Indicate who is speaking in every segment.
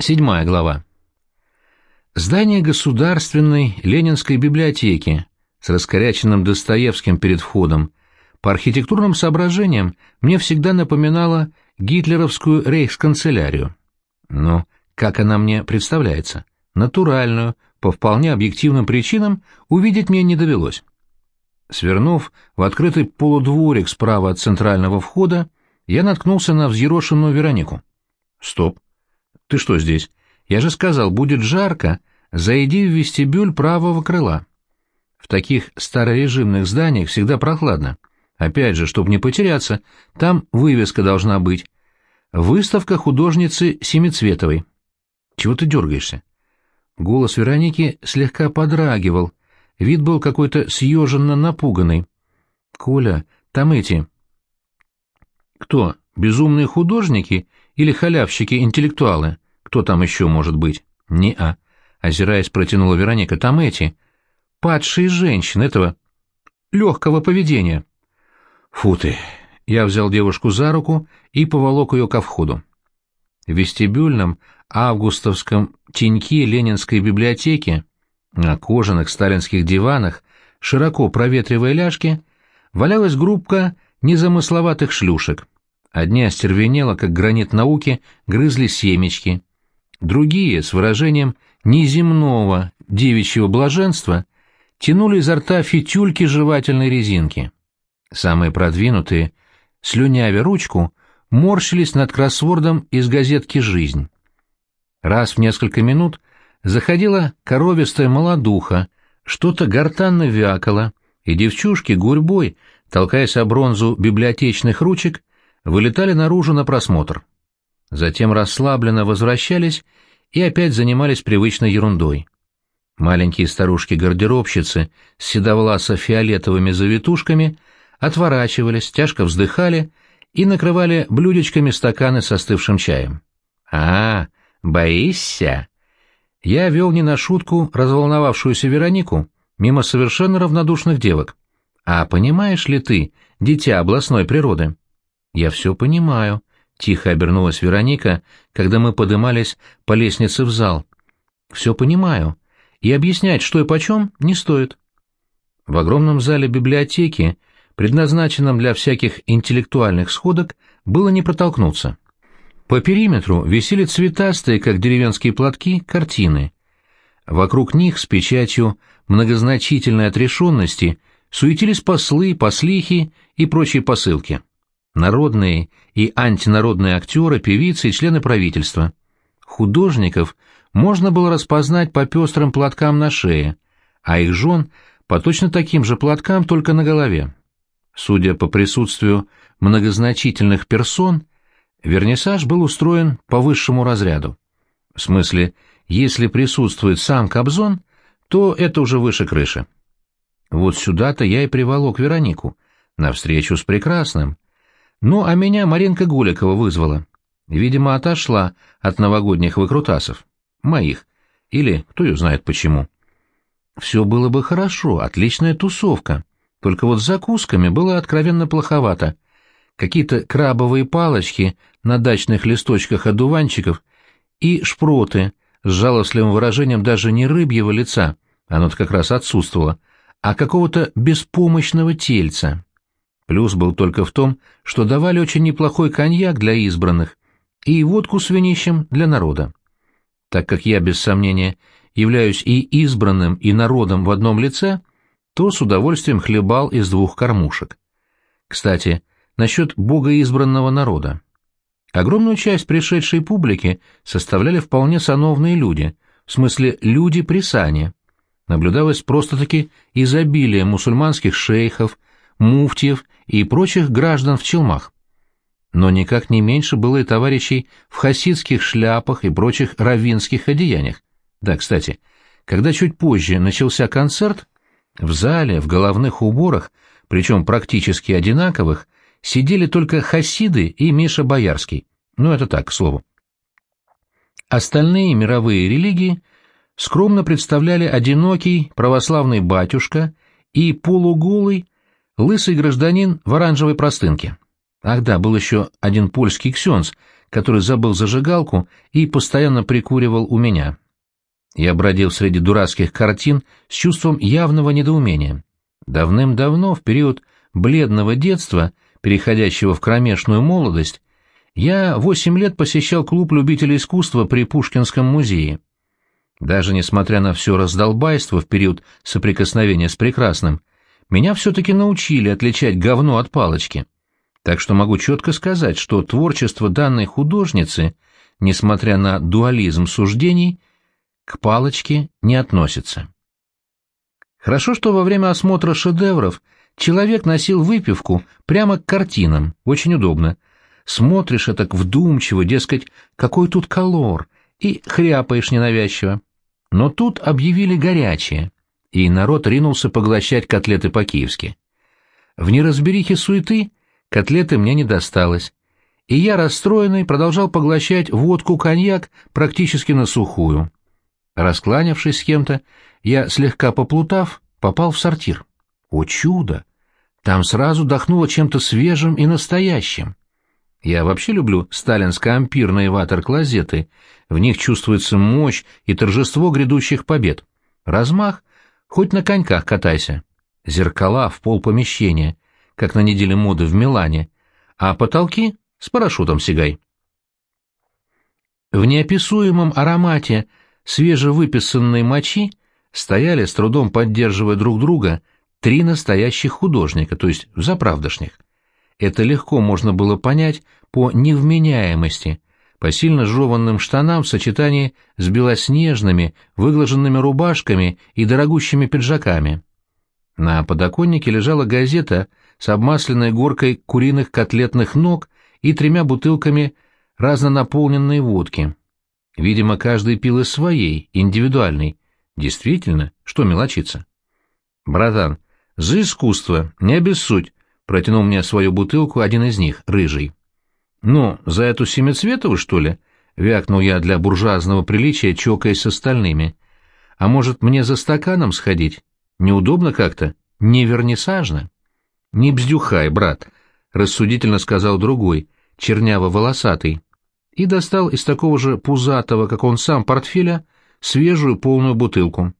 Speaker 1: Седьмая глава. Здание Государственной Ленинской библиотеки с раскоряченным Достоевским перед входом по архитектурным соображениям мне всегда напоминало гитлеровскую рейхсканцелярию. Но как она мне представляется? Натуральную, по вполне объективным причинам, увидеть мне не довелось. Свернув в открытый полудворик справа от центрального входа, я наткнулся на взъерошенную Веронику. «Стоп! Ты что здесь? Я же сказал, будет жарко, зайди в вестибюль правого крыла». В таких старорежимных зданиях всегда прохладно. Опять же, чтобы не потеряться, там вывеска должна быть. Выставка художницы Семицветовой. Чего ты дергаешься? Голос Вероники слегка подрагивал, Вид был какой-то съеженно напуганный. — Коля, там эти... — Кто? Безумные художники или халявщики-интеллектуалы? Кто там еще может быть? — Не-а. Озираясь, протянула Вероника. — Там эти... Падшие женщины этого... Легкого поведения. — Фу ты! Я взял девушку за руку и поволок ее ко входу. В вестибюльном августовском теньке Ленинской библиотеки на кожаных сталинских диванах, широко проветривая ляжки, валялась группка незамысловатых шлюшек. Одни остервенело, как гранит науки, грызли семечки. Другие, с выражением неземного девичьего блаженства, тянули изо рта фитюльки жевательной резинки. Самые продвинутые, слюнявя ручку, морщились над кроссвордом из газетки «Жизнь». Раз в несколько минут заходила коровистая молодуха, что-то гортанно вякала, и девчушки гурьбой, толкаясь о бронзу библиотечных ручек, вылетали наружу на просмотр. Затем расслабленно возвращались и опять занимались привычной ерундой. Маленькие старушки-гардеробщицы с седовласо-фиолетовыми завитушками отворачивались, тяжко вздыхали и накрывали блюдечками стаканы с остывшим чаем. «А, боишься?» я вел не на шутку разволновавшуюся Веронику мимо совершенно равнодушных девок. А понимаешь ли ты, дитя областной природы? Я все понимаю, тихо обернулась Вероника, когда мы подымались по лестнице в зал. Все понимаю. И объяснять, что и почем, не стоит. В огромном зале библиотеки, предназначенном для всяких интеллектуальных сходок, было не протолкнуться. По периметру висели цветастые, как деревенские платки, картины. Вокруг них с печатью многозначительной отрешенности суетились послы, послихи и прочие посылки. Народные и антинародные актеры, певицы и члены правительства. Художников можно было распознать по пестрым платкам на шее, а их жен по точно таким же платкам, только на голове. Судя по присутствию многозначительных персон, Вернисаж был устроен по высшему разряду. В смысле, если присутствует сам Кобзон, то это уже выше крыши. Вот сюда-то я и приволок Веронику, на встречу с прекрасным. Ну, а меня Маринка Гуликова вызвала. Видимо, отошла от новогодних выкрутасов. Моих. Или кто ее знает почему. Все было бы хорошо, отличная тусовка. Только вот с закусками было откровенно плоховато — какие-то крабовые палочки на дачных листочках одуванчиков и шпроты с жалостливым выражением даже не рыбьего лица, оно-то как раз отсутствовало, а какого-то беспомощного тельца. Плюс был только в том, что давали очень неплохой коньяк для избранных и водку с винищем для народа. Так как я, без сомнения, являюсь и избранным, и народом в одном лице, то с удовольствием хлебал из двух кормушек. Кстати, насчет богоизбранного народа. Огромную часть пришедшей публики составляли вполне сановные люди, в смысле люди при сане. Наблюдалось просто-таки изобилие мусульманских шейхов, муфтиев и прочих граждан в челмах. Но никак не меньше было и товарищей в хасидских шляпах и прочих раввинских одеяниях. Да, кстати, когда чуть позже начался концерт, в зале в головных уборах, причем практически одинаковых, сидели только хасиды и Миша Боярский. Ну, это так, к слову. Остальные мировые религии скромно представляли одинокий православный батюшка и полуголый лысый гражданин в оранжевой простынке. Ах да, был еще один польский ксенз, который забыл зажигалку и постоянно прикуривал у меня. Я бродил среди дурацких картин с чувством явного недоумения. Давным-давно, в период бледного детства, переходящего в кромешную молодость, я восемь лет посещал клуб любителей искусства при Пушкинском музее. Даже несмотря на все раздолбайство в период соприкосновения с прекрасным, меня все-таки научили отличать говно от палочки. Так что могу четко сказать, что творчество данной художницы, несмотря на дуализм суждений, к палочке не относится. Хорошо, что во время осмотра шедевров человек носил выпивку прямо к картинам, очень удобно. Смотришь это вдумчиво, дескать, какой тут колор, и хряпаешь ненавязчиво. Но тут объявили горячее, и народ ринулся поглощать котлеты по-киевски. В неразберихе суеты котлеты мне не досталось, и я, расстроенный, продолжал поглощать водку-коньяк практически на сухую. Раскланявшись с кем-то, я, слегка поплутав, попал в сортир. О чудо! Там сразу дохнуло чем-то свежим и настоящим. Я вообще люблю сталинско-ампирные ватер-клозеты. В них чувствуется мощь и торжество грядущих побед. Размах — хоть на коньках катайся. Зеркала в пол помещения, как на неделе моды в Милане, а потолки — с парашютом сигай. В неописуемом аромате свежевыписанной мочи стояли, с трудом поддерживая друг друга, три настоящих художника, то есть заправдошних. Это легко можно было понять по невменяемости, по сильно жеванным штанам в сочетании с белоснежными, выглаженными рубашками и дорогущими пиджаками. На подоконнике лежала газета с обмасленной горкой куриных котлетных ног и тремя бутылками разнонаполненной водки. Видимо, каждый пил из своей, индивидуальной. Действительно, что мелочиться? «Братан, за искусство, не обессудь», — протянул мне свою бутылку один из них, рыжий. «Ну, за эту семицветовую, что ли?» — вякнул я для буржуазного приличия, чокаясь с остальными. «А может, мне за стаканом сходить? Неудобно как-то? Не вернисажно?» «Не бздюхай, брат», — рассудительно сказал другой, черняво-волосатый, и достал из такого же пузатого, как он сам, портфеля свежую полную бутылку.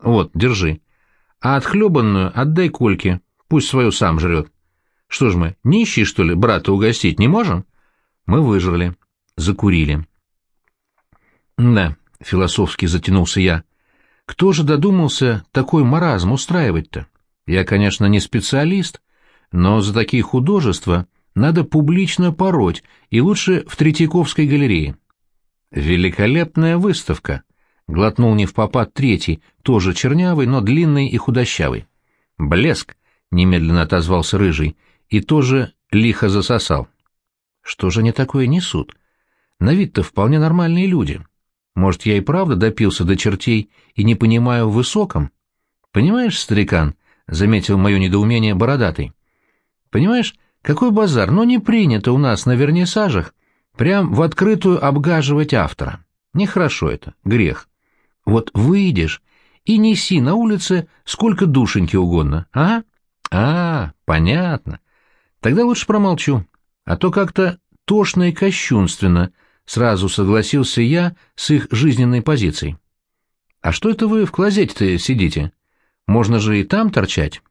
Speaker 1: «Вот, держи. А отхлебанную отдай Кольке, пусть свою сам жрет. Что ж мы, нищие, что ли, брата угостить не можем?» Мы выжрали, закурили. «Да», — философски затянулся я, — «кто же додумался такой маразм устраивать-то? Я, конечно, не специалист, но за такие художества надо публично пороть, и лучше в Третьяковской галерее. Великолепная выставка. Глотнул не в попад третий, тоже чернявый, но длинный и худощавый. Блеск, немедленно отозвался рыжий, и тоже лихо засосал. Что же они такое несут? На вид-то вполне нормальные люди. Может, я и правда допился до чертей и не понимаю в высоком? Понимаешь, старикан, — заметил мое недоумение бородатый. Понимаешь, какой базар, но не принято у нас на вернисажах прям в открытую обгаживать автора. Нехорошо это, грех. Вот выйдешь и неси на улице сколько душеньки угодно, а? А, понятно. Тогда лучше промолчу, а то как-то тошно и кощунственно, сразу согласился я с их жизненной позицией. А что это вы в клозете-то сидите? Можно же и там торчать.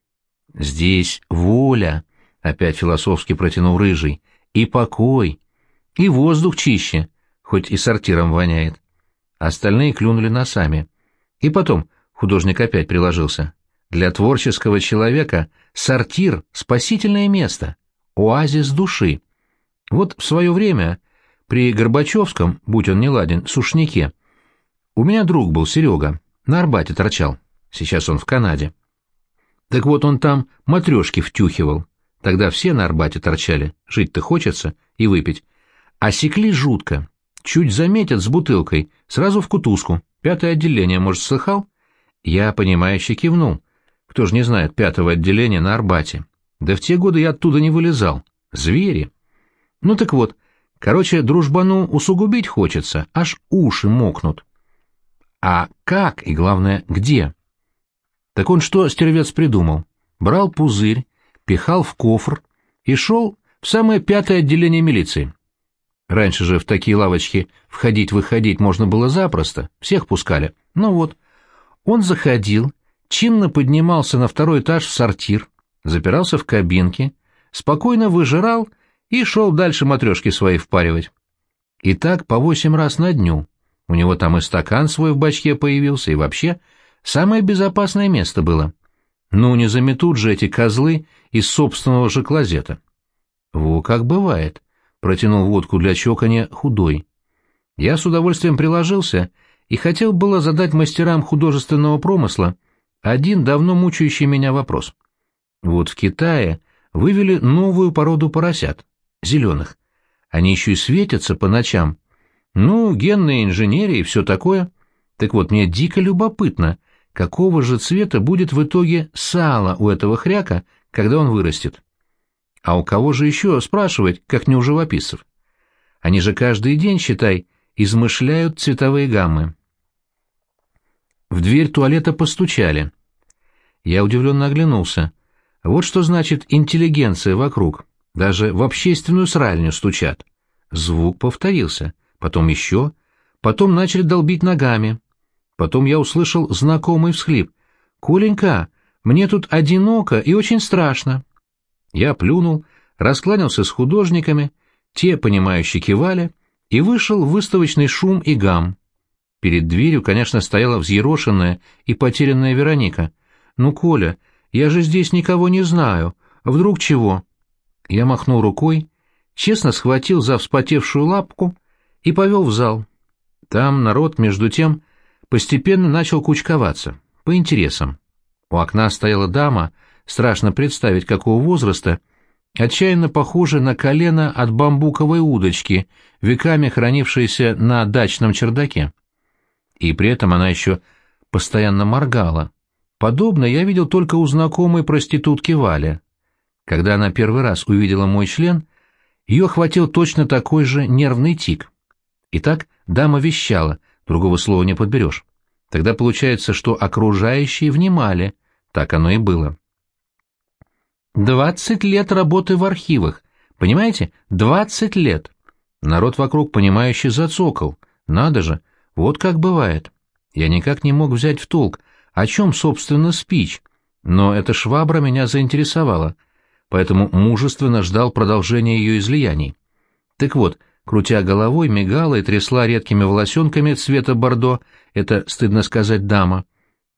Speaker 1: Здесь воля, — опять философски протянул рыжий, — и покой, и воздух чище, хоть и сортиром воняет. Остальные клюнули носами. И потом художник опять приложился. Для творческого человека сортир — спасительное место, оазис души. Вот в свое время при Горбачевском, будь он неладен, сушнике, у меня друг был, Серега, на Арбате торчал, сейчас он в Канаде. Так вот он там матрешки втюхивал, Тогда все на Арбате торчали, жить-то хочется, и выпить. А секли жутко. Чуть заметят с бутылкой, сразу в кутузку. Пятое отделение, может, слыхал? Я, понимающе кивнул. Кто ж не знает пятого отделения на Арбате? Да в те годы я оттуда не вылезал. Звери. Ну так вот, короче, дружбану усугубить хочется, аж уши мокнут. А как и, главное, где? Так он что, стервец, придумал? Брал пузырь, пихал в кофр и шел в самое пятое отделение милиции. Раньше же в такие лавочки входить-выходить можно было запросто, всех пускали. Ну вот, он заходил, чинно поднимался на второй этаж в сортир, запирался в кабинке, спокойно выжирал и шел дальше матрешки свои впаривать. И так по восемь раз на дню. У него там и стакан свой в бачке появился, и вообще самое безопасное место было. Ну, не заметут же эти козлы из собственного же клозета. Во как бывает, протянул водку для чоканья худой. Я с удовольствием приложился и хотел было задать мастерам художественного промысла один давно мучающий меня вопрос. Вот в Китае вывели новую породу поросят, зеленых. Они еще и светятся по ночам. Ну, генная инженерия и все такое. Так вот, мне дико любопытно, какого же цвета будет в итоге сало у этого хряка, когда он вырастет. А у кого же еще спрашивать, как не у живописцев? Они же каждый день, считай, измышляют цветовые гаммы. В дверь туалета постучали. Я удивленно оглянулся. Вот что значит интеллигенция вокруг. Даже в общественную сральню стучат. Звук повторился. Потом еще. Потом начали долбить ногами. Потом я услышал знакомый всхлип. «Коленька, мне тут одиноко и очень страшно». Я плюнул, раскланялся с художниками, те, понимающие, кивали, и вышел выставочный шум и гам. Перед дверью, конечно, стояла взъерошенная и потерянная Вероника. «Ну, Коля, я же здесь никого не знаю. Вдруг чего?» Я махнул рукой, честно схватил за вспотевшую лапку и повел в зал. Там народ, между тем, постепенно начал кучковаться, по интересам. У окна стояла дама, страшно представить, какого возраста, отчаянно похожая на колено от бамбуковой удочки, веками хранившейся на дачном чердаке. И при этом она еще постоянно моргала. Подобное я видел только у знакомой проститутки Вали. Когда она первый раз увидела мой член, ее хватил точно такой же нервный тик. Итак, дама вещала, другого слова не подберешь. Тогда получается, что окружающие внимали, так оно и было. Двадцать лет работы в архивах. Понимаете? Двадцать лет. Народ вокруг, понимающий, зацокал. Надо же, вот как бывает. Я никак не мог взять в толк, о чем, собственно, спич. Но эта швабра меня заинтересовала, поэтому мужественно ждал продолжения ее излияний. Так вот, крутя головой, мигала и трясла редкими волосенками цвета бордо, это, стыдно сказать, дама,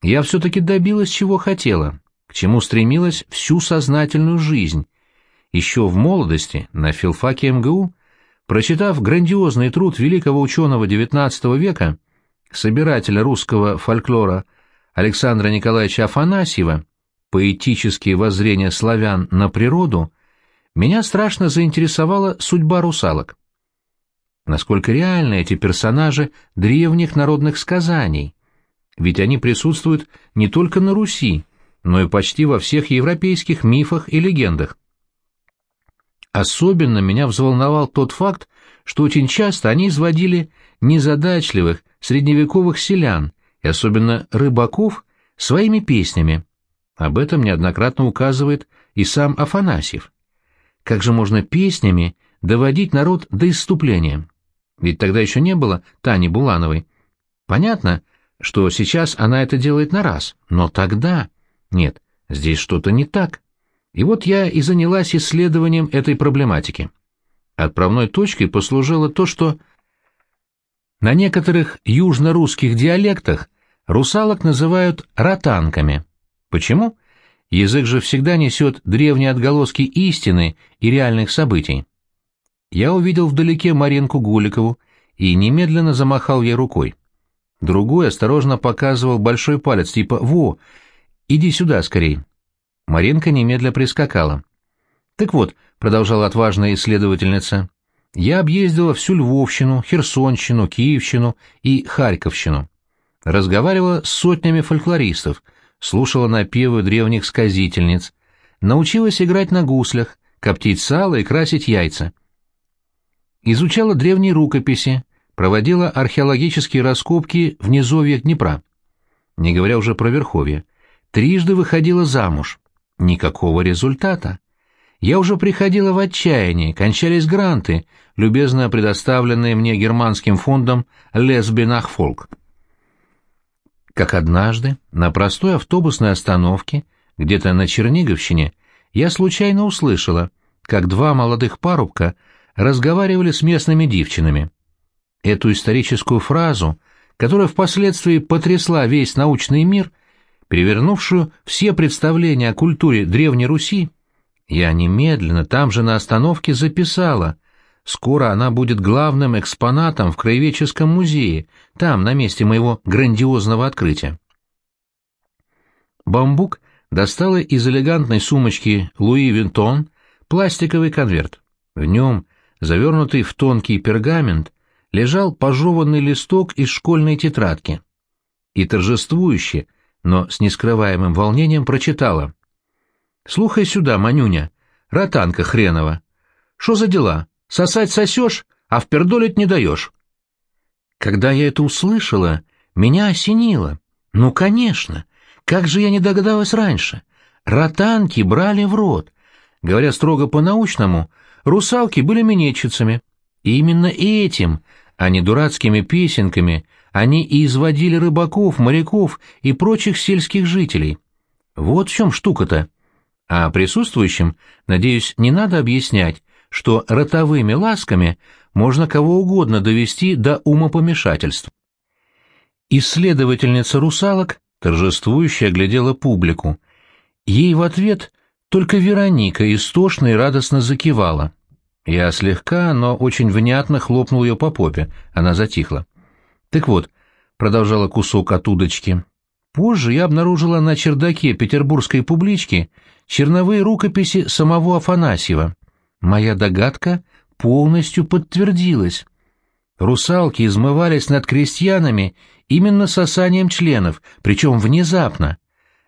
Speaker 1: я все-таки добилась, чего хотела к чему стремилась всю сознательную жизнь. Еще в молодости, на филфаке МГУ, прочитав грандиозный труд великого ученого XIX века, собирателя русского фольклора Александра Николаевича Афанасьева, «Поэтические воззрения славян на природу», меня страшно заинтересовала судьба русалок. Насколько реальны эти персонажи древних народных сказаний? Ведь они присутствуют не только на Руси, но и почти во всех европейских мифах и легендах. Особенно меня взволновал тот факт, что очень часто они изводили незадачливых средневековых селян, и особенно рыбаков, своими песнями. Об этом неоднократно указывает и сам Афанасьев. Как же можно песнями доводить народ до исступления? Ведь тогда еще не было Тани Булановой. Понятно, что сейчас она это делает на раз, но тогда... Нет, здесь что-то не так. И вот я и занялась исследованием этой проблематики. Отправной точкой послужило то, что на некоторых южно-русских диалектах русалок называют ротанками. Почему? Язык же всегда несет древние отголоски истины и реальных событий. Я увидел вдалеке Маринку Гуликову и немедленно замахал ей рукой. Другой осторожно показывал большой палец, типа «Во, Иди сюда скорей. Маринка немедля прискакала. Так вот, продолжала отважная исследовательница, я объездила всю Львовщину, Херсонщину, Киевщину и Харьковщину. Разговаривала с сотнями фольклористов, слушала напевы древних сказительниц, научилась играть на гуслях, коптить сало и красить яйца. Изучала древние рукописи, проводила археологические раскопки в низовьях Днепра. Не говоря уже про Верховье. Трижды выходила замуж. Никакого результата. Я уже приходила в отчаяние, кончались гранты, любезно предоставленные мне германским фондом «Лесбинахфолк». Как однажды, на простой автобусной остановке, где-то на Черниговщине, я случайно услышала, как два молодых парубка разговаривали с местными девчинами. Эту историческую фразу, которая впоследствии потрясла весь научный мир, перевернувшую все представления о культуре Древней Руси, я немедленно там же на остановке записала. Скоро она будет главным экспонатом в Краеведческом музее, там, на месте моего грандиозного открытия. Бамбук достала из элегантной сумочки Луи Винтон пластиковый конверт. В нем, завернутый в тонкий пергамент, лежал пожеванный листок из школьной тетрадки. И торжествующе, но с нескрываемым волнением прочитала. «Слухай сюда, Манюня, ротанка хренова. Что за дела? Сосать сосешь, а впердолить не даешь?» Когда я это услышала, меня осенило. Ну, конечно, как же я не догадалась раньше? Ротанки брали в рот. Говоря строго по-научному, русалки были минетчицами. И именно этим а не дурацкими песенками, они и изводили рыбаков, моряков и прочих сельских жителей. Вот в чем штука-то. А присутствующим, надеюсь, не надо объяснять, что ротовыми ласками можно кого угодно довести до умопомешательств. Исследовательница русалок торжествующе оглядела публику. Ей в ответ только Вероника истошно и радостно закивала. Я слегка, но очень внятно хлопнул ее по попе. Она затихла. Так вот, продолжала кусок от удочки. Позже я обнаружила на чердаке петербургской публички черновые рукописи самого Афанасьева. Моя догадка полностью подтвердилась. Русалки измывались над крестьянами именно сосанием членов, причем внезапно.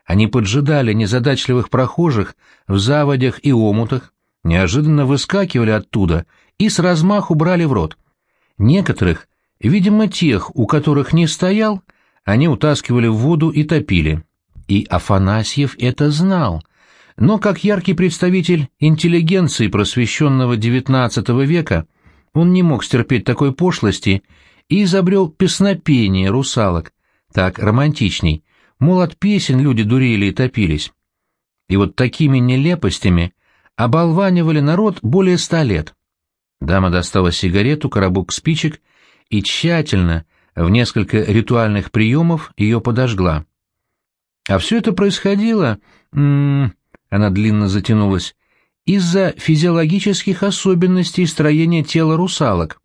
Speaker 1: Они поджидали незадачливых прохожих в заводях и омутах, неожиданно выскакивали оттуда и с размаху брали в рот. Некоторых, видимо, тех, у которых не стоял, они утаскивали в воду и топили. И Афанасьев это знал, но как яркий представитель интеллигенции просвещенного XIX века он не мог стерпеть такой пошлости и изобрел песнопение русалок, так романтичней, мол, от песен люди дурели и топились. И вот такими нелепостями оболванивали народ более ста лет. Дама достала сигарету, коробок спичек и тщательно, в несколько ритуальных приемов, ее подожгла. А все это происходило, м -м, она длинно затянулась, из-за физиологических особенностей строения тела русалок.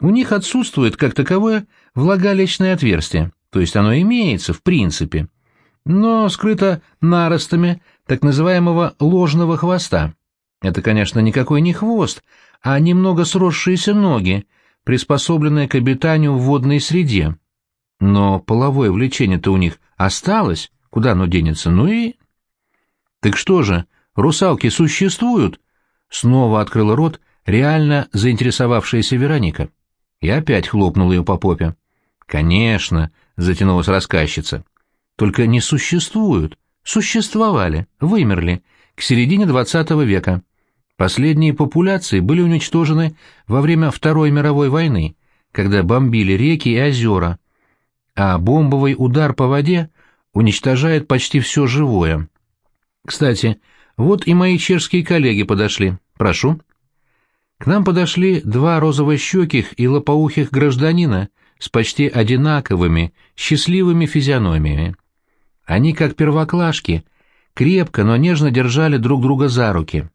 Speaker 1: У них отсутствует, как таковое, влагалищное отверстие, то есть оно имеется, в принципе, но скрыто наростами так называемого ложного хвоста. Это, конечно, никакой не хвост, а немного сросшиеся ноги, приспособленные к обитанию в водной среде. Но половое влечение-то у них осталось, куда оно денется, ну и... Так что же, русалки существуют? Снова открыла рот реально заинтересовавшаяся Вероника. И опять хлопнула ее по попе. Конечно, затянулась рассказчица. Только не существуют. Существовали, вымерли, к середине XX века. Последние популяции были уничтожены во время Второй мировой войны, когда бомбили реки и озера, а бомбовый удар по воде уничтожает почти все живое. Кстати, вот и мои чешские коллеги подошли. Прошу. К нам подошли два розовощеких и лопоухих гражданина с почти одинаковыми, счастливыми физиономиями. Они, как первоклашки, крепко, но нежно держали друг друга за руки.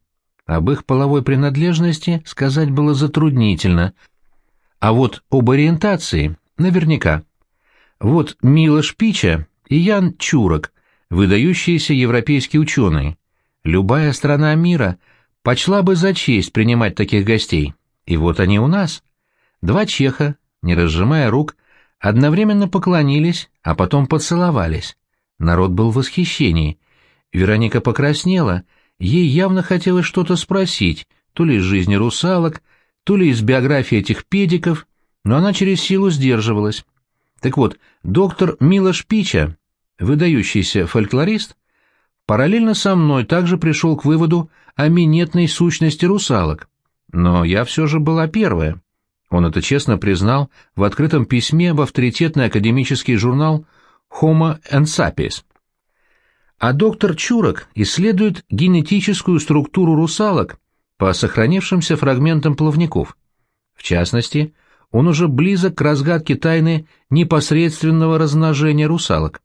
Speaker 1: Об их половой принадлежности сказать было затруднительно, а вот об ориентации наверняка. Вот Милош Пича и Ян Чурок, выдающиеся европейские ученые. Любая страна мира почла бы за честь принимать таких гостей. И вот они у нас. Два чеха, не разжимая рук, одновременно поклонились, а потом поцеловались. Народ был в восхищении. Вероника покраснела, ей явно хотелось что-то спросить, то ли из жизни русалок, то ли из биографии этих педиков, но она через силу сдерживалась. Так вот, доктор Милош Пича, выдающийся фольклорист, параллельно со мной также пришел к выводу о минетной сущности русалок. Но я все же была первая. Он это честно признал в открытом письме в авторитетный академический журнал Homo and Sapiens. А доктор Чурок исследует генетическую структуру русалок по сохранившимся фрагментам плавников. В частности, он уже близок к разгадке тайны непосредственного размножения русалок.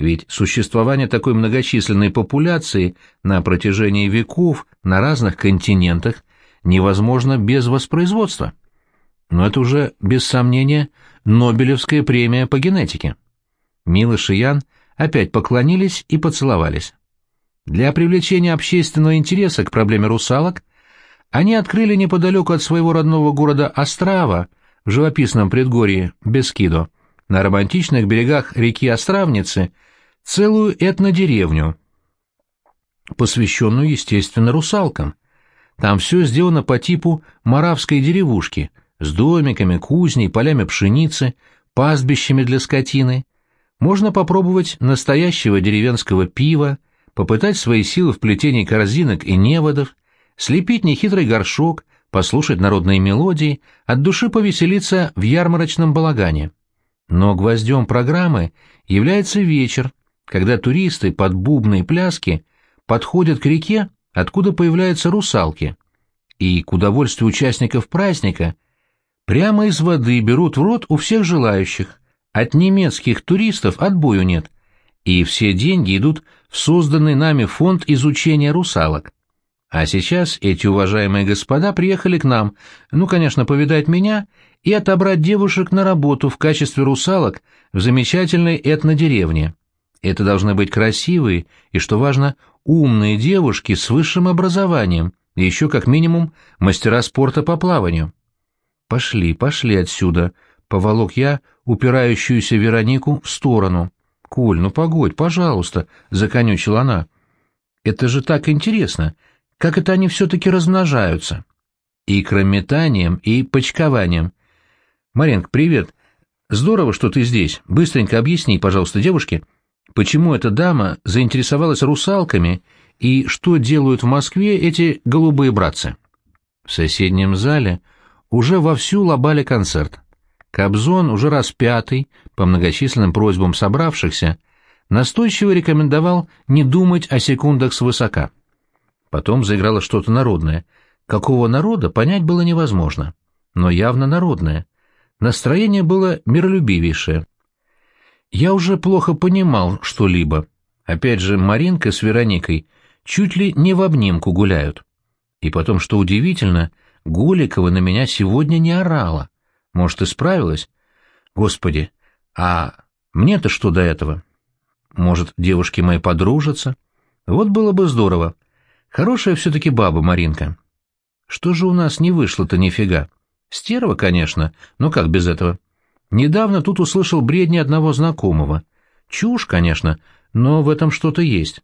Speaker 1: Ведь существование такой многочисленной популяции на протяжении веков на разных континентах невозможно без воспроизводства. Но это уже, без сомнения, Нобелевская премия по генетике. Милыш и Ян опять поклонились и поцеловались. Для привлечения общественного интереса к проблеме русалок они открыли неподалеку от своего родного города Острава, в живописном предгорье Бескидо, на романтичных берегах реки Остравницы, целую этнодеревню, посвященную, естественно, русалкам. Там все сделано по типу маравской деревушки, с домиками, кузней, полями пшеницы, пастбищами для скотины. Можно попробовать настоящего деревенского пива, попытать свои силы в плетении корзинок и неводов, слепить нехитрый горшок, послушать народные мелодии, от души повеселиться в ярмарочном балагане. Но гвоздем программы является вечер, когда туристы под бубные пляски подходят к реке, откуда появляются русалки, и, к удовольствию участников праздника, прямо из воды берут в рот у всех желающих. От немецких туристов отбою нет, и все деньги идут в созданный нами фонд изучения русалок. А сейчас эти уважаемые господа приехали к нам, ну, конечно, повидать меня и отобрать девушек на работу в качестве русалок в замечательной этнодеревне. Это должны быть красивые и, что важно, умные девушки с высшим образованием, и еще как минимум мастера спорта по плаванию. «Пошли, пошли отсюда», — поволок я упирающуюся Веронику в сторону. «Коль, ну погодь, пожалуйста», — законючила она. «Это же так интересно, как это они все-таки размножаются?» «Икрометанием и почкованием». «Маренк, привет. Здорово, что ты здесь. Быстренько объясни, пожалуйста, девушке, почему эта дама заинтересовалась русалками и что делают в Москве эти голубые братцы. В соседнем зале уже вовсю лобали концерт. Кобзон уже раз пятый, по многочисленным просьбам собравшихся, настойчиво рекомендовал не думать о секундах свысока. Потом заиграло что-то народное. Какого народа, понять было невозможно. Но явно народное. Настроение было миролюбивейшее. Я уже плохо понимал что-либо. Опять же, Маринка с Вероникой чуть ли не в обнимку гуляют. И потом, что удивительно, Голикова на меня сегодня не орала. Может, исправилась? Господи, а мне-то что до этого? Может, девушки мои подружатся? Вот было бы здорово. Хорошая все-таки баба Маринка. Что же у нас не вышло-то нифига? Стерва, конечно, но как без этого? Недавно тут услышал бредни одного знакомого. Чушь, конечно, но в этом что-то есть.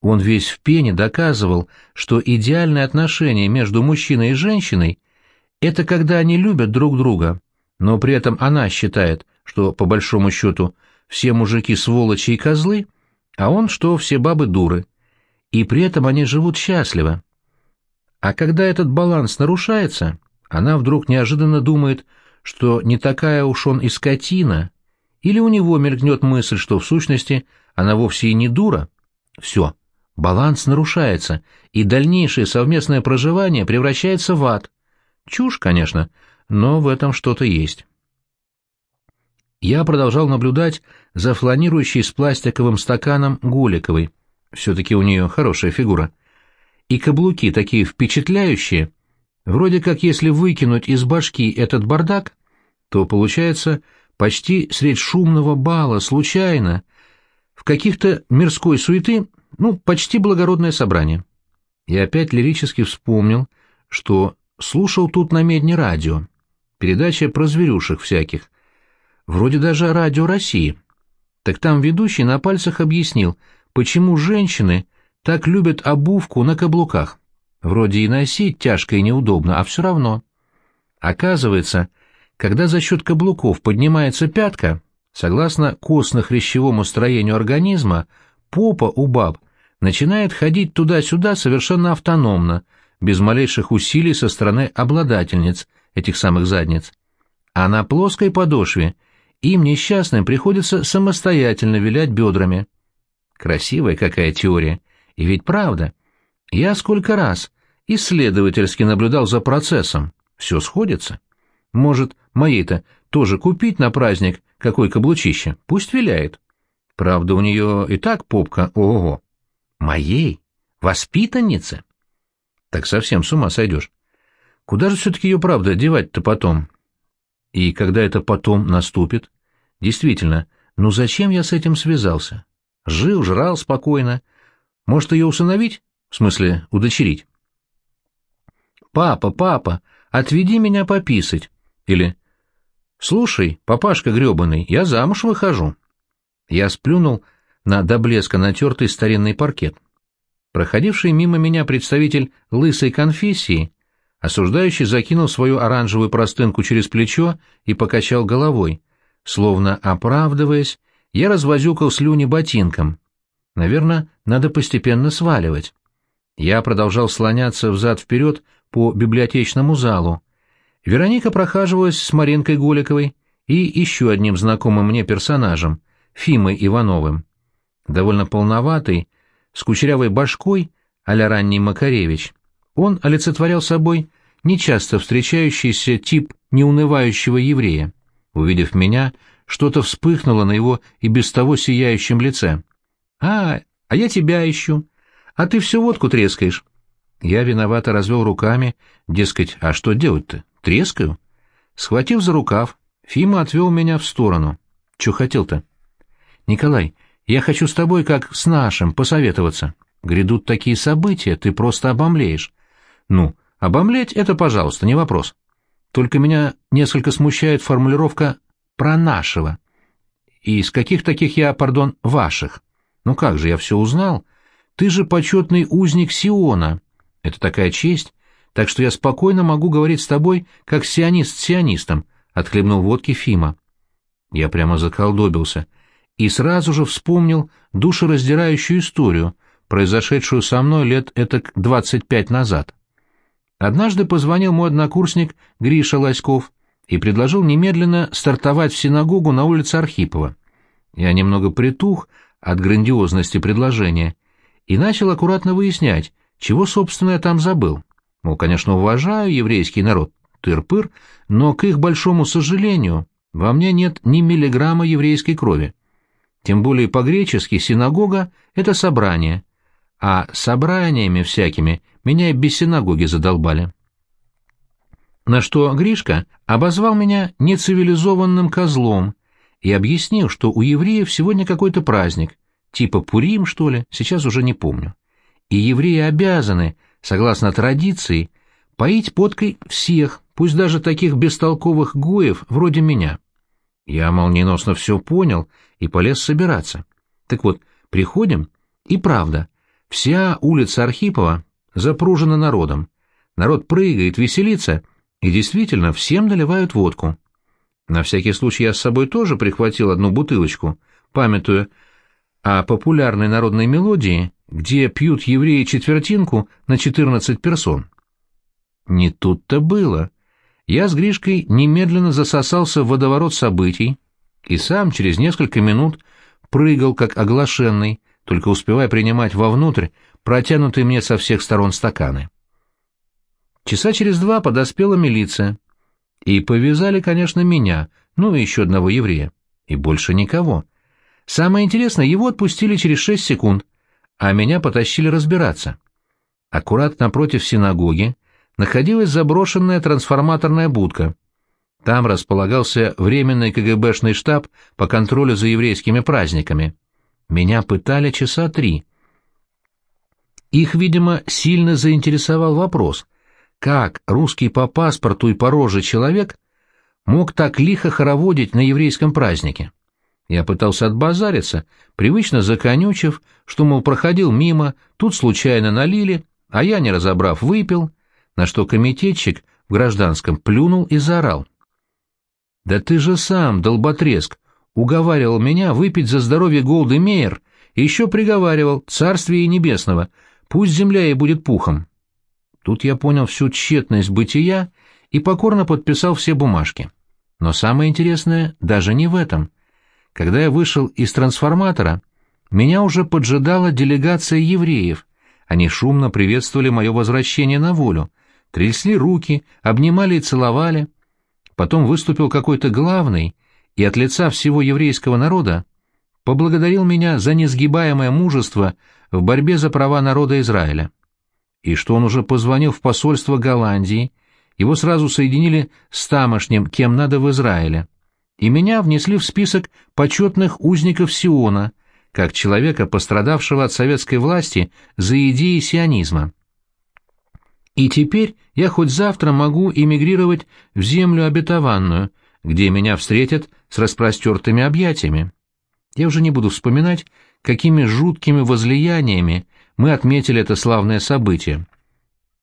Speaker 1: Он весь в пене доказывал, что идеальное отношение между мужчиной и женщиной — это когда они любят друг друга, но при этом она считает, что, по большому счету, все мужики сволочи и козлы, а он, что все бабы дуры. И при этом они живут счастливо. А когда этот баланс нарушается, она вдруг неожиданно думает, что не такая уж он и скотина, или у него мелькнет мысль, что в сущности она вовсе и не дура. Все, баланс нарушается, и дальнейшее совместное проживание превращается в ад. Чушь, конечно, но в этом что-то есть. Я продолжал наблюдать за фланирующей с пластиковым стаканом Голиковой. Все-таки у нее хорошая фигура. И каблуки такие впечатляющие. Вроде как если выкинуть из башки этот бардак, то получается почти средь шумного бала, случайно, в каких-то мирской суеты, ну, почти благородное собрание. И опять лирически вспомнил, что слушал тут на медне радио, передача про зверюшек всяких, вроде даже радио России. Так там ведущий на пальцах объяснил, почему женщины так любят обувку на каблуках. Вроде и носить тяжко и неудобно, а все равно. Оказывается, когда за счет каблуков поднимается пятка, согласно костно-хрящевому строению организма, попа у баб начинает ходить туда-сюда совершенно автономно, без малейших усилий со стороны обладательниц этих самых задниц. А на плоской подошве им несчастным приходится самостоятельно вилять бедрами. Красивая какая теория. И ведь правда. Я сколько раз исследовательски наблюдал за процессом. Все сходится. Может, моей-то тоже купить на праздник какой каблучище? Пусть виляет. Правда, у нее и так попка ого-го. Моей? Воспитаннице? Так совсем с ума сойдешь. Куда же все-таки ее, правда, девать-то потом? И когда это потом наступит? Действительно, ну зачем я с этим связался? Жил, жрал спокойно. Может, ее усыновить? В смысле, удочерить? «Папа, папа, отведи меня пописать!» Или «Слушай, папашка гребаный, я замуж выхожу!» Я сплюнул на до блеска натертый старинный паркет. Проходивший мимо меня представитель лысой конфессии, осуждающий закинул свою оранжевую простынку через плечо и покачал головой. Словно оправдываясь, я развозюкал слюни ботинком. Наверное, надо постепенно сваливать. Я продолжал слоняться взад-вперед по библиотечному залу. Вероника прохаживалась с Маринкой Голиковой и еще одним знакомым мне персонажем, Фимой Ивановым. Довольно полноватый, с кучерявой башкой, а-ля ранний Макаревич, он олицетворял собой нечасто встречающийся тип неунывающего еврея. Увидев меня, что-то вспыхнуло на его и без того сияющем лице. «А, а я тебя ищу. А ты всю водку трескаешь». Я виновато развел руками, дескать, а что делать-то? Трескаю. Схватив за рукав, Фима отвел меня в сторону. Че хотел-то? Николай, я хочу с тобой, как с нашим, посоветоваться. Грядут такие события, ты просто обомлеешь. Ну, обомлеть — это, пожалуйста, не вопрос. Только меня несколько смущает формулировка «про нашего». И из каких таких я, пардон, ваших? Ну как же, я все узнал. Ты же почетный узник Сиона. Это такая честь. Так что я спокойно могу говорить с тобой, как сионист с сионистом, — отхлебнул водки Фима. Я прямо заколдобился и сразу же вспомнил душераздирающую историю, произошедшую со мной лет этак двадцать пять назад. Однажды позвонил мой однокурсник Гриша Лоськов и предложил немедленно стартовать в синагогу на улице Архипова. Я немного притух от грандиозности предложения и начал аккуратно выяснять, чего, собственно, я там забыл. Мол, конечно, уважаю еврейский народ, тыр-пыр, но, к их большому сожалению, во мне нет ни миллиграмма еврейской крови. Тем более по-гречески синагога — это собрание, а собраниями всякими меня и без синагоги задолбали. На что Гришка обозвал меня нецивилизованным козлом и объяснил, что у евреев сегодня какой-то праздник, типа Пурим, что ли, сейчас уже не помню. И евреи обязаны, согласно традиции, поить подкой всех, пусть даже таких бестолковых гоев, вроде меня. Я молниеносно все понял и полез собираться. Так вот, приходим, и правда, вся улица Архипова запружена народом. Народ прыгает, веселится, и действительно всем наливают водку. На всякий случай я с собой тоже прихватил одну бутылочку, памятуя о популярной народной мелодии, где пьют евреи четвертинку на 14 персон. Не тут-то было. Я с Гришкой немедленно засосался в водоворот событий и сам через несколько минут прыгал как оглашенный, только успевая принимать вовнутрь протянутые мне со всех сторон стаканы. Часа через два подоспела милиция. И повязали, конечно, меня, ну и еще одного еврея. И больше никого. Самое интересное, его отпустили через шесть секунд, а меня потащили разбираться. Аккурат напротив синагоги находилась заброшенная трансформаторная будка. Там располагался временный КГБшный штаб по контролю за еврейскими праздниками. Меня пытали часа три. Их, видимо, сильно заинтересовал вопрос, как русский по паспорту и по роже человек мог так лихо хороводить на еврейском празднике. Я пытался отбазариться, привычно законючив, что, мол, проходил мимо, тут случайно налили, а я, не разобрав, выпил, на что комитетчик в гражданском плюнул и заорал. «Да ты же сам, долботреск, уговаривал меня выпить за здоровье Голды Мейер и еще приговаривал «Царствие небесного, пусть земля ей будет пухом». Тут я понял всю тщетность бытия и покорно подписал все бумажки. Но самое интересное даже не в этом. Когда я вышел из трансформатора, меня уже поджидала делегация евреев. Они шумно приветствовали мое возвращение на волю, трясли руки, обнимали и целовали. Потом выступил какой-то главный, и от лица всего еврейского народа поблагодарил меня за несгибаемое мужество в борьбе за права народа Израиля. И что он уже позвонил в посольство Голландии, его сразу соединили с тамошним, кем надо в Израиле, и меня внесли в список почетных узников Сиона, как человека, пострадавшего от советской власти за идеи сионизма. И теперь я хоть завтра могу эмигрировать в землю обетованную, где меня встретят с распростертыми объятиями. Я уже не буду вспоминать, какими жуткими возлияниями мы отметили это славное событие.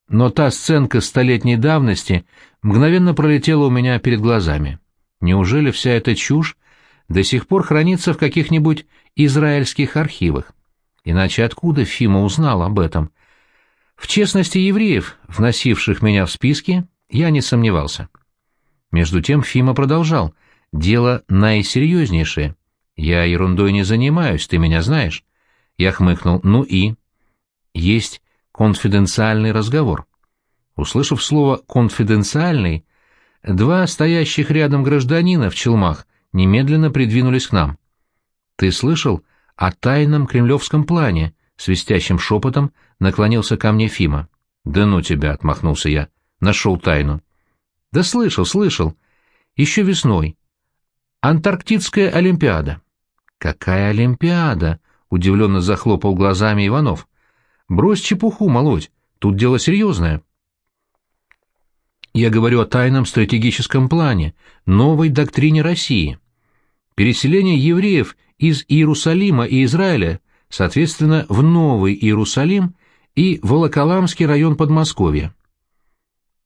Speaker 1: Но та сценка столетней давности мгновенно пролетела у меня перед глазами. Неужели вся эта чушь до сих пор хранится в каких-нибудь израильских архивах? Иначе откуда Фима узнал об этом? В честности евреев, вносивших меня в списки, я не сомневался. Между тем Фима продолжал. «Дело наисерьезнейшее. Я ерундой не занимаюсь, ты меня знаешь». Я хмыкнул. «Ну и?» «Есть конфиденциальный разговор». Услышав слово «конфиденциальный», два стоящих рядом гражданина в челмах немедленно придвинулись к нам. «Ты слышал о тайном кремлевском плане?» — свистящим шепотом наклонился ко мне Фима. «Да ну тебя!» — отмахнулся я. «Нашел тайну». Да слышал, слышал. Еще весной. Антарктидская Олимпиада. Какая Олимпиада? Удивленно захлопал глазами Иванов. Брось чепуху молоть, тут дело серьезное. Я говорю о тайном стратегическом плане, новой доктрине России. Переселение евреев из Иерусалима и Израиля, соответственно, в Новый Иерусалим и Волоколамский район Подмосковья.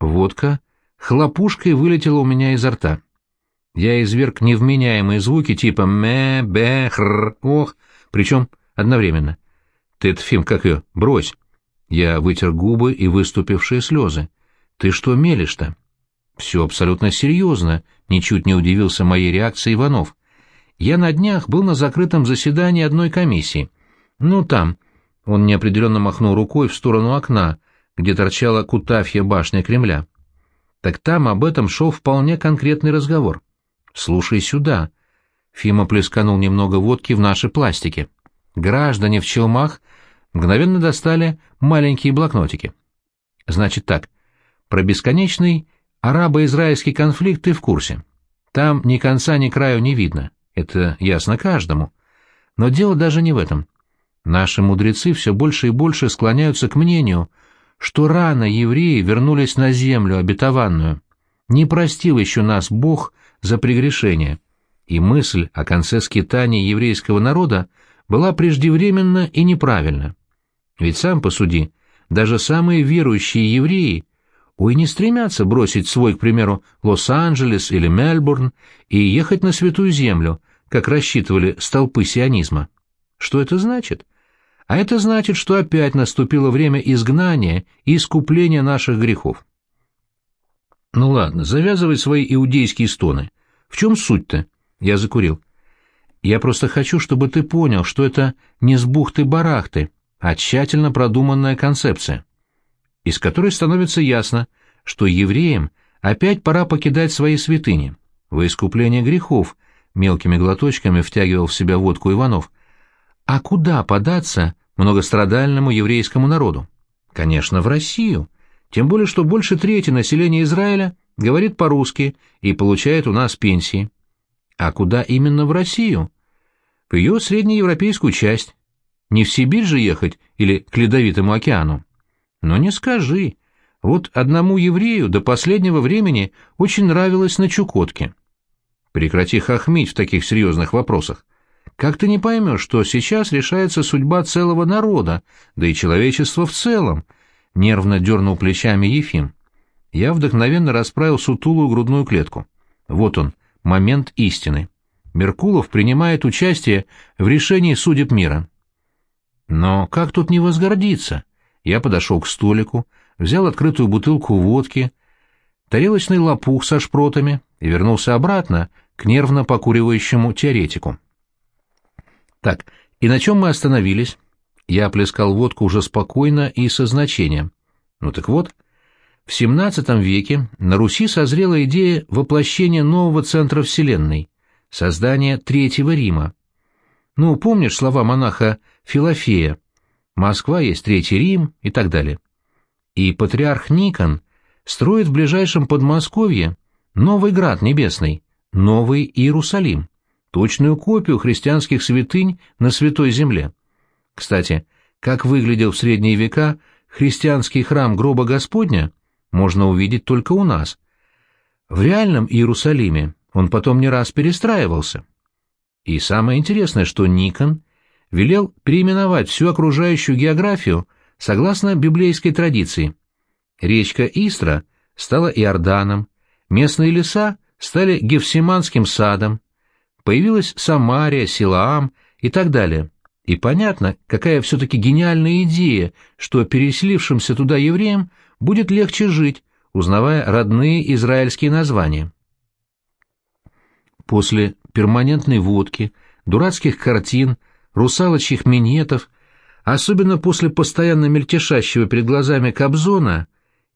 Speaker 1: Водка хлопушкой вылетело у меня изо рта. Я изверг невменяемые звуки типа «мэ», «бэ», «хр», «ох», причем одновременно. «Ты это, Фим, как ее? Брось!» Я вытер губы и выступившие слезы. «Ты что мелешь-то?» «Все абсолютно серьезно», — ничуть не удивился моей реакции Иванов. «Я на днях был на закрытом заседании одной комиссии. Ну, там...» Он неопределенно махнул рукой в сторону окна, где торчала Кутафья башня Кремля так там об этом шел вполне конкретный разговор. «Слушай сюда». Фима плесканул немного водки в наши пластики. Граждане в челмах мгновенно достали маленькие блокнотики. Значит так, про бесконечный арабо-израильский конфликт ты в курсе. Там ни конца, ни краю не видно. Это ясно каждому. Но дело даже не в этом. Наши мудрецы все больше и больше склоняются к мнению, что рано евреи вернулись на землю обетованную. Не простил еще нас Бог за прегрешение, и мысль о конце скитания еврейского народа была преждевременна и неправильна. Ведь сам посуди, даже самые верующие евреи, ой, не стремятся бросить свой, к примеру, Лос-Анджелес или Мельбурн и ехать на Святую Землю, как рассчитывали столпы сионизма. Что это значит? А это значит, что опять наступило время изгнания и искупления наших грехов. Ну ладно, завязывай свои иудейские стоны. В чем суть-то? Я закурил. Я просто хочу, чтобы ты понял, что это не с бухты-барахты, а тщательно продуманная концепция, из которой становится ясно, что евреям опять пора покидать свои святыни. Во искупление грехов мелкими глоточками втягивал в себя водку Иванов. А куда податься многострадальному еврейскому народу? Конечно, в Россию. Тем более, что больше трети населения Израиля говорит по-русски и получает у нас пенсии. А куда именно в Россию? В ее среднеевропейскую часть. Не в Сибирь же ехать или к Ледовитому океану? Но не скажи. Вот одному еврею до последнего времени очень нравилось на Чукотке. Прекрати хохмить в таких серьезных вопросах. Как ты не поймешь, что сейчас решается судьба целого народа, да и человечества в целом? Нервно дернул плечами Ефим. Я вдохновенно расправил сутулую грудную клетку. Вот он, момент истины. Меркулов принимает участие в решении судеб мира. Но как тут не возгордиться? Я подошел к столику, взял открытую бутылку водки, тарелочный лопух со шпротами и вернулся обратно к нервно покуривающему теоретику. Так, и на чем мы остановились? Я плескал водку уже спокойно и со значением. Ну так вот, в XVII веке на Руси созрела идея воплощения нового центра Вселенной, создания Третьего Рима. Ну, помнишь слова монаха Филофея «Москва есть Третий Рим» и так далее. И патриарх Никон строит в ближайшем Подмосковье новый град небесный, новый Иерусалим, точную копию христианских святынь на Святой Земле. Кстати, как выглядел в средние века христианский храм гроба Господня, можно увидеть только у нас. В реальном Иерусалиме он потом не раз перестраивался. И самое интересное, что Никон велел переименовать всю окружающую географию согласно библейской традиции. Речка Истра стала Иорданом, местные леса стали Гефсиманским садом, появилась Самария, Силаам и так далее. И понятно, какая все-таки гениальная идея, что переселившимся туда евреям будет легче жить, узнавая родные израильские названия. После перманентной водки, дурацких картин, русалочьих минетов, особенно после постоянно мельтешащего перед глазами Кобзона,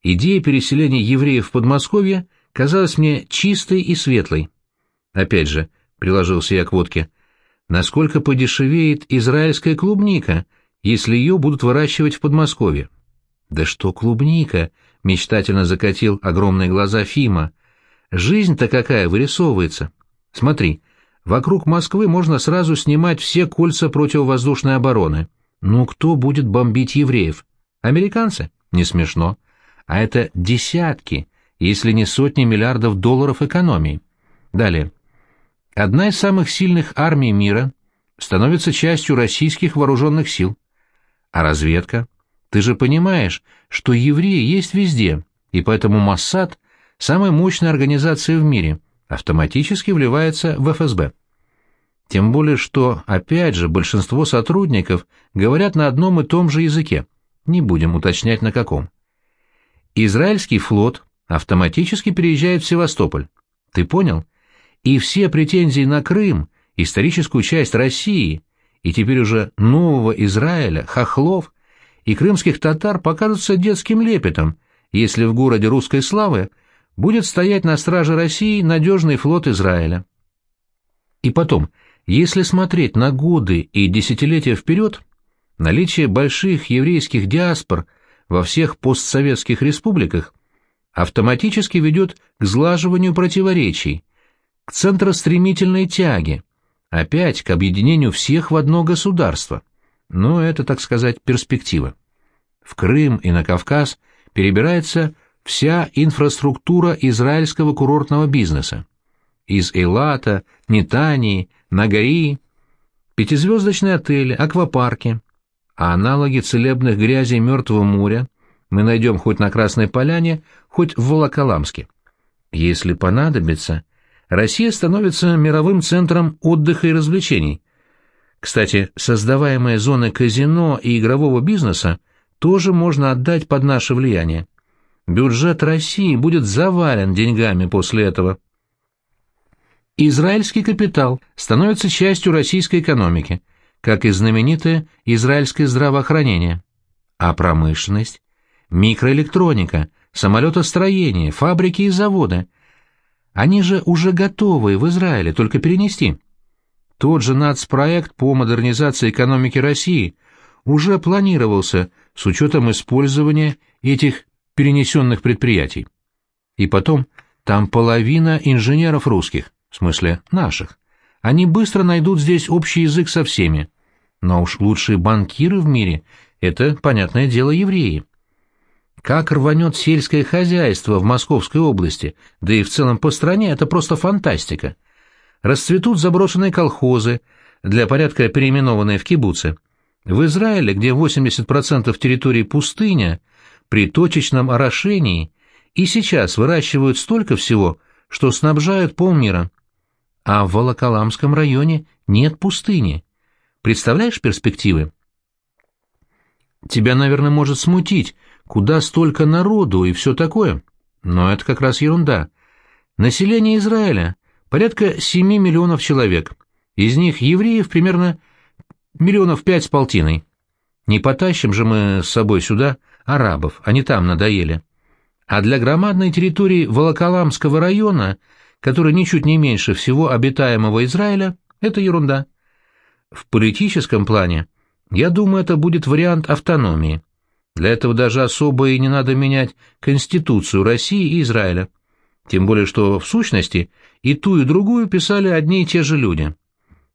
Speaker 1: идея переселения евреев в Подмосковье казалась мне чистой и светлой. Опять же, приложился я к водке, насколько подешевеет израильская клубника, если ее будут выращивать в Подмосковье. «Да что клубника!» — мечтательно закатил огромные глаза Фима. «Жизнь-то какая вырисовывается! Смотри, вокруг Москвы можно сразу снимать все кольца противовоздушной обороны. Ну кто будет бомбить евреев? Американцы? Не смешно. А это десятки, если не сотни миллиардов долларов экономии. Далее. Одна из самых сильных армий мира становится частью российских вооруженных сил. А разведка? Ты же понимаешь, что евреи есть везде, и поэтому Моссад, самая мощная организация в мире, автоматически вливается в ФСБ. Тем более, что, опять же, большинство сотрудников говорят на одном и том же языке. Не будем уточнять на каком. Израильский флот автоматически переезжает в Севастополь. Ты понял? И все претензии на Крым, историческую часть России, и теперь уже нового Израиля, хохлов, и крымских татар покажутся детским лепетом, если в городе русской славы будет стоять на страже России надежный флот Израиля. И потом, если смотреть на годы и десятилетия вперед, наличие больших еврейских диаспор во всех постсоветских республиках автоматически ведет к сглаживанию противоречий, к центростремительной тяге, опять к объединению всех в одно государство. Но это, так сказать, перспектива. В Крым и на Кавказ перебирается вся инфраструктура израильского курортного бизнеса. Из Эйлата, Нетании, Нагаи, пятизвездочные отели, аквапарки, а аналоги целебных грязей Мертвого моря мы найдем хоть на Красной Поляне, хоть в Волоколамске. Если понадобится, Россия становится мировым центром отдыха и развлечений, кстати, создаваемые зоны казино и игрового бизнеса тоже можно отдать под наше влияние. Бюджет России будет завален деньгами после этого. Израильский капитал становится частью российской экономики, как и знаменитое израильское здравоохранение. А промышленность? Микроэлектроника, самолетостроение, фабрики и заводы. Они же уже готовы в Израиле, только перенести. Тот же нацпроект по модернизации экономики России уже планировался с учетом использования этих перенесенных предприятий. И потом, там половина инженеров русских, в смысле наших. Они быстро найдут здесь общий язык со всеми. Но уж лучшие банкиры в мире — это, понятное дело, евреи. Как рванет сельское хозяйство в Московской области, да и в целом по стране, это просто фантастика расцветут заброшенные колхозы, для порядка переименованные в кибуцы. В Израиле, где 80% территории пустыня, при точечном орошении и сейчас выращивают столько всего, что снабжают полмира. А в Волоколамском районе нет пустыни. Представляешь перспективы? Тебя, наверное, может смутить, куда столько народу и все такое. Но это как раз ерунда. Население Израиля порядка 7 миллионов человек. Из них евреев примерно миллионов пять с полтиной. Не потащим же мы с собой сюда арабов, они там надоели. А для громадной территории Волоколамского района, который ничуть не меньше всего обитаемого Израиля, это ерунда. В политическом плане, я думаю, это будет вариант автономии. Для этого даже особо и не надо менять Конституцию России и Израиля. Тем более, что в сущности и ту, и другую писали одни и те же люди.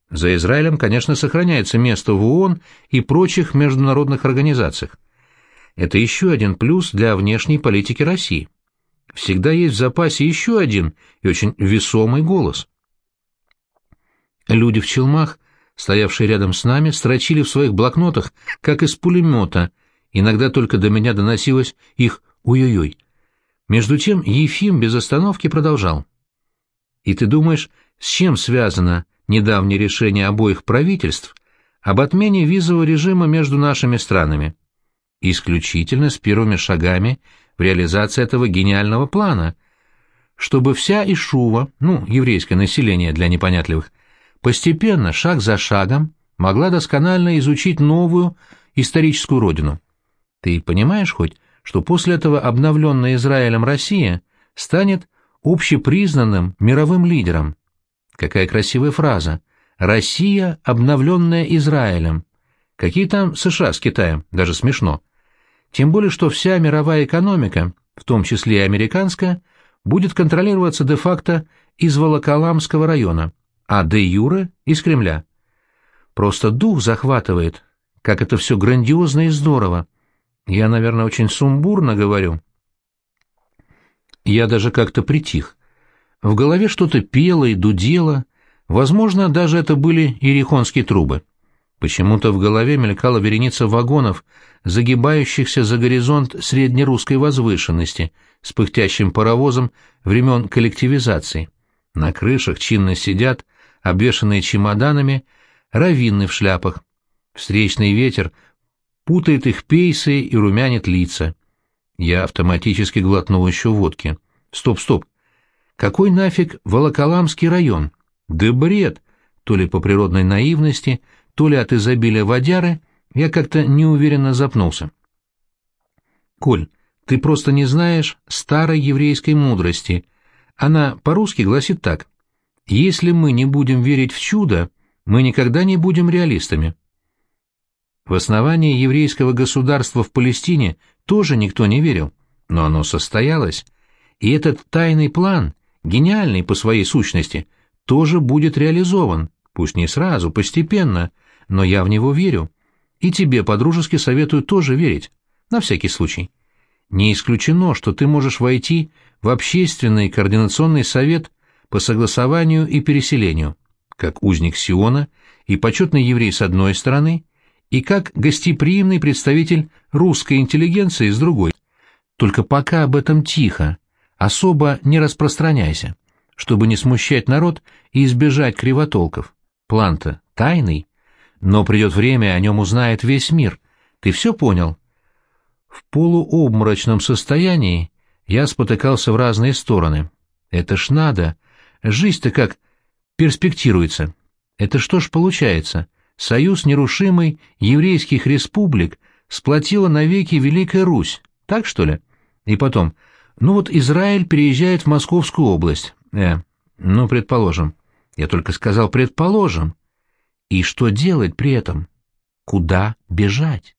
Speaker 1: За Израилем, конечно, сохраняется место в ООН и прочих международных организациях. Это еще один плюс для внешней политики России. Всегда есть в запасе еще один и очень весомый голос. Люди в челмах, стоявшие рядом с нами, строчили в своих блокнотах, как из пулемета, иногда только до меня доносилось их «ой-ой-ой». Между тем Ефим без остановки продолжал. «И ты думаешь, с чем связано недавнее решение обоих правительств об отмене визового режима между нашими странами?» Исключительно с первыми шагами в реализации этого гениального плана, чтобы вся Ишува, ну, еврейское население для непонятливых, постепенно, шаг за шагом, могла досконально изучить новую историческую родину. Ты понимаешь хоть, что после этого обновленная Израилем Россия станет общепризнанным мировым лидером? Какая красивая фраза. «Россия, обновленная Израилем». Какие там США с Китаем? Даже смешно. Тем более, что вся мировая экономика, в том числе и американская, будет контролироваться де-факто из Волоколамского района, а де-юре – из Кремля. Просто дух захватывает, как это все грандиозно и здорово. Я, наверное, очень сумбурно говорю. Я даже как-то притих. В голове что-то пело и дудело, возможно, даже это были ирихонские трубы. Почему-то в голове мелькала вереница вагонов, загибающихся за горизонт среднерусской возвышенности, с пыхтящим паровозом времен коллективизации. На крышах чинно сидят, обвешанные чемоданами, раввины в шляпах. Встречный ветер путает их пейсы и румянит лица. Я автоматически глотнул еще водки. Стоп, стоп. Какой нафиг Волоколамский район? Да бред! То ли по природной наивности, то ли от изобилия водяры, я как-то неуверенно запнулся. «Коль, ты просто не знаешь старой еврейской мудрости. Она по-русски гласит так. Если мы не будем верить в чудо, мы никогда не будем реалистами». В основании еврейского государства в Палестине тоже никто не верил, но оно состоялось. И этот тайный план, гениальный по своей сущности, тоже будет реализован, пусть не сразу, постепенно, но я в него верю. И тебе подружески советую тоже верить, на всякий случай. Не исключено, что ты можешь войти в общественный координационный совет по согласованию и переселению, как узник Сиона и почетный еврей с одной стороны, и как гостеприимный представитель русской интеллигенции с другой. Только пока об этом тихо, особо не распространяйся, чтобы не смущать народ и избежать кривотолков. План-то тайный. Но придет время, о нем узнает весь мир. Ты все понял? В полуобморочном состоянии я спотыкался в разные стороны. Это ж надо. Жизнь-то как перспектируется. Это что ж получается? Союз нерушимый еврейских республик сплотила навеки Великая Русь. Так что ли? И потом, ну вот Израиль переезжает в Московскую область. Э, ну, предположим. Я только сказал «предположим». И что делать при этом? Куда бежать?